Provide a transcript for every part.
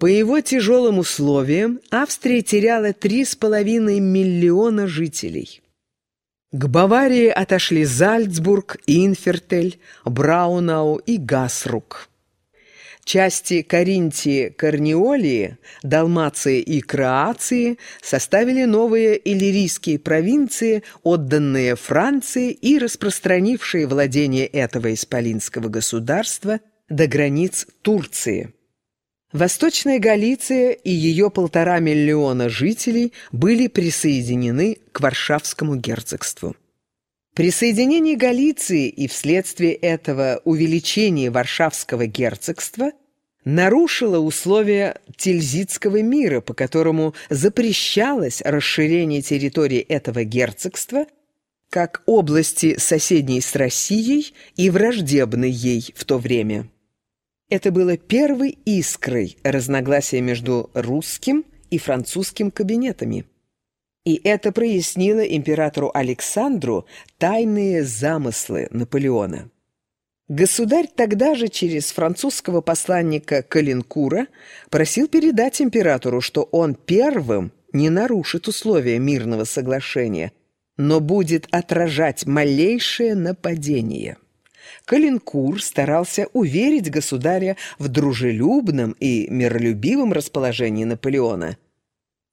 По его тяжелым условиям Австрия теряла 3,5 миллиона жителей. К Баварии отошли Зальцбург, Инфертель, Браунау и Гасрук. Части Каринтии, Корнеолии, Далмации и Кроации составили новые иллирийские провинции, отданные Франции и распространившие владение этого исполинского государства до границ Турции. Восточная Галиция и ее полтора миллиона жителей были присоединены к Варшавскому герцогству. Присоединение Галиции и вследствие этого увеличение Варшавского герцогства нарушило условия Тильзитского мира, по которому запрещалось расширение территории этого герцогства как области соседней с Россией и враждебной ей в то время. Это было первой искрой разногласия между русским и французским кабинетами. И это прояснило императору Александру тайные замыслы Наполеона. Государь тогда же через французского посланника Калинкура просил передать императору, что он первым не нарушит условия мирного соглашения, но будет отражать малейшее нападение. Калинкур старался уверить государя в дружелюбном и миролюбивом расположении Наполеона –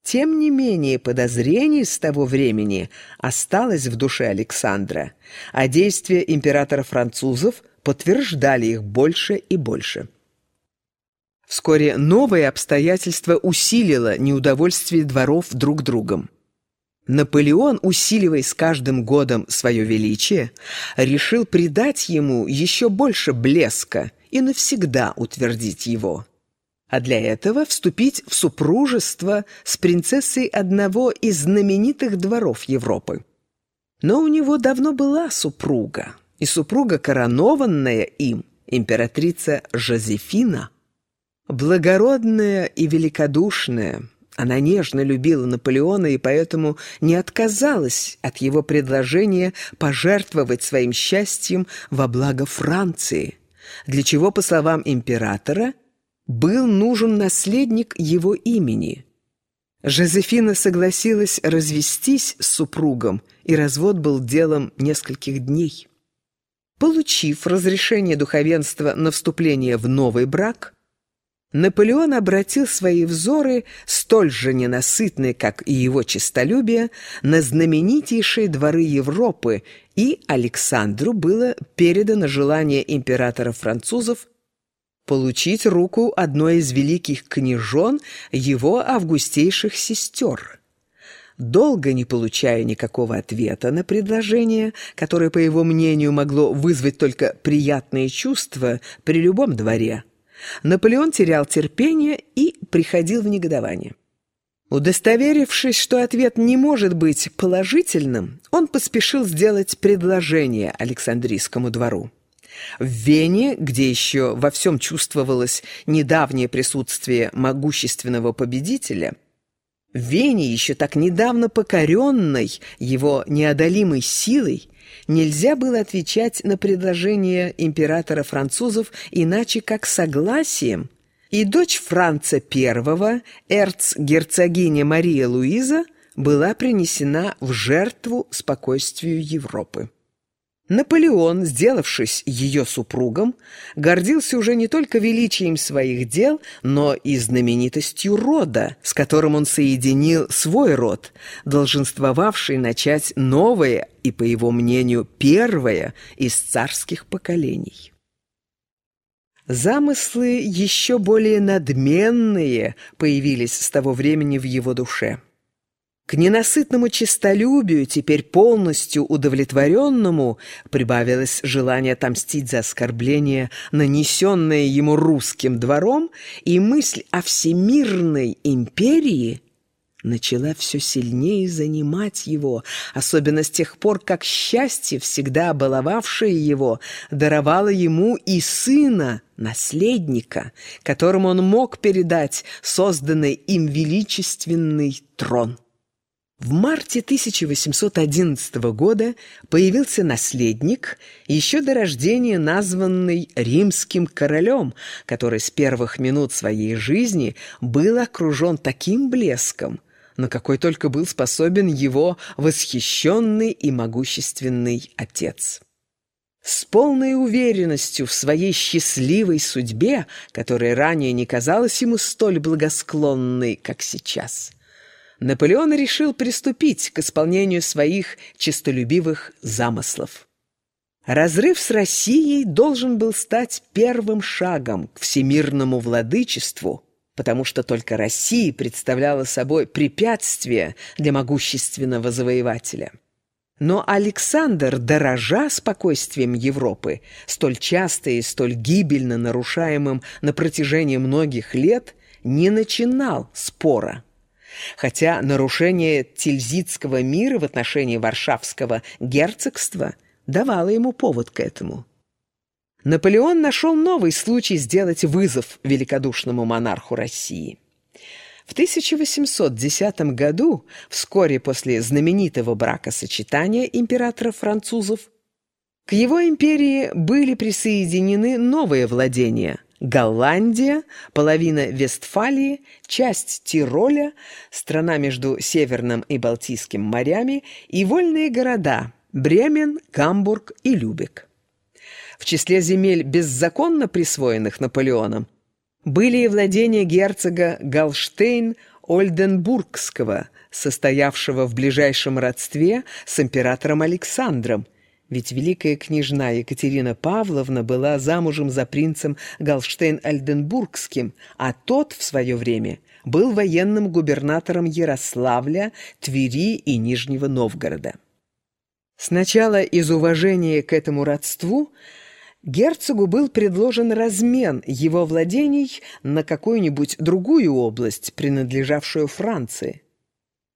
тем не менее, подозрений с того времени осталось в душе Александра, а действия императора французов подтверждали их больше и больше. Вскоре новое обстоятельство усилило неудовольствие дворов друг другом. Наполеон, усиливая с каждым годом свое величие, решил придать ему еще больше блеска и навсегда утвердить его а для этого вступить в супружество с принцессой одного из знаменитых дворов Европы. Но у него давно была супруга, и супруга, коронованная им, императрица Жозефина, благородная и великодушная, она нежно любила Наполеона и поэтому не отказалась от его предложения пожертвовать своим счастьем во благо Франции, для чего, по словам императора, был нужен наследник его имени. Жозефина согласилась развестись с супругом, и развод был делом нескольких дней. Получив разрешение духовенства на вступление в новый брак, Наполеон обратил свои взоры, столь же ненасытные, как и его честолюбие, на знаменитейшие дворы Европы, и Александру было передано желание императора французов получить руку одной из великих княжон его августейших сестер. Долго не получая никакого ответа на предложение, которое, по его мнению, могло вызвать только приятные чувства при любом дворе, Наполеон терял терпение и приходил в негодование. Удостоверившись, что ответ не может быть положительным, он поспешил сделать предложение Александрийскому двору. В Вене, где еще во всем чувствовалось недавнее присутствие могущественного победителя, Вене, еще так недавно покоренной его неодолимой силой, нельзя было отвечать на предложение императора французов иначе как согласием, и дочь Франца I, эрцгерцогиня Мария Луиза, была принесена в жертву спокойствию Европы. Наполеон, сделавшись ее супругом, гордился уже не только величием своих дел, но и знаменитостью рода, с которым он соединил свой род, долженствовавший начать новое и, по его мнению, первое из царских поколений. Замыслы еще более надменные появились с того времени в его душе. К ненасытному честолюбию, теперь полностью удовлетворенному, прибавилось желание отомстить за оскорбление, нанесенное ему русским двором, и мысль о всемирной империи начала все сильнее занимать его, особенно с тех пор, как счастье, всегда баловавшее его, даровало ему и сына, наследника, которому он мог передать созданный им величественный трон. В марте 1811 года появился наследник, еще до рождения названный римским королем, который с первых минут своей жизни был окружен таким блеском, на какой только был способен его восхищенный и могущественный отец. С полной уверенностью в своей счастливой судьбе, которая ранее не казалась ему столь благосклонной, как сейчас – Наполеон решил приступить к исполнению своих честолюбивых замыслов. Разрыв с Россией должен был стать первым шагом к всемирному владычеству, потому что только Россия представляла собой препятствие для могущественного завоевателя. Но Александр, дорожа спокойствием Европы, столь часто и столь гибельно нарушаемым на протяжении многих лет, не начинал спора хотя нарушение Тильзитского мира в отношении Варшавского герцогства давало ему повод к этому. Наполеон нашел новый случай сделать вызов великодушному монарху России. В 1810 году, вскоре после знаменитого бракосочетания императора французов, к его империи были присоединены новые владения – Голландия, половина Вестфалии, часть Тироля, страна между Северным и Балтийским морями и вольные города Бремен, Гамбург и Любек. В числе земель, беззаконно присвоенных Наполеоном, были и владения герцога Галштейн-Ольденбургского, состоявшего в ближайшем родстве с императором Александром – ведь великая княжна Екатерина Павловна была замужем за принцем Галштейн-Альденбургским, а тот в свое время был военным губернатором Ярославля, Твери и Нижнего Новгорода. Сначала из уважения к этому родству герцогу был предложен размен его владений на какую-нибудь другую область, принадлежавшую Франции.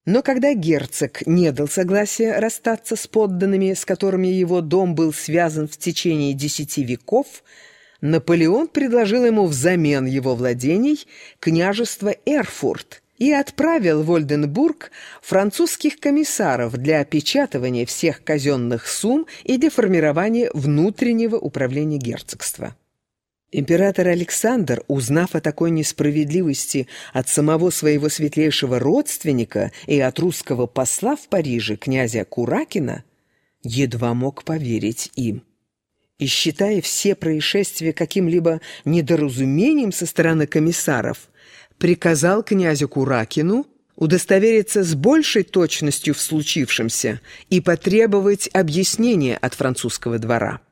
Но когда герцог не дал согласия расстаться с подданными, с которыми его дом был связан в течение десяти веков, Наполеон предложил ему взамен его владений княжество Эрфурт и отправил в Ольденбург французских комиссаров для опечатывания всех казенных сумм и для формирования внутреннего управления герцогства. Император Александр, узнав о такой несправедливости от самого своего светлейшего родственника и от русского посла в Париже, князя Куракина, едва мог поверить им. И считая все происшествия каким-либо недоразумением со стороны комиссаров, приказал князю Куракину удостовериться с большей точностью в случившемся и потребовать объяснения от французского двора.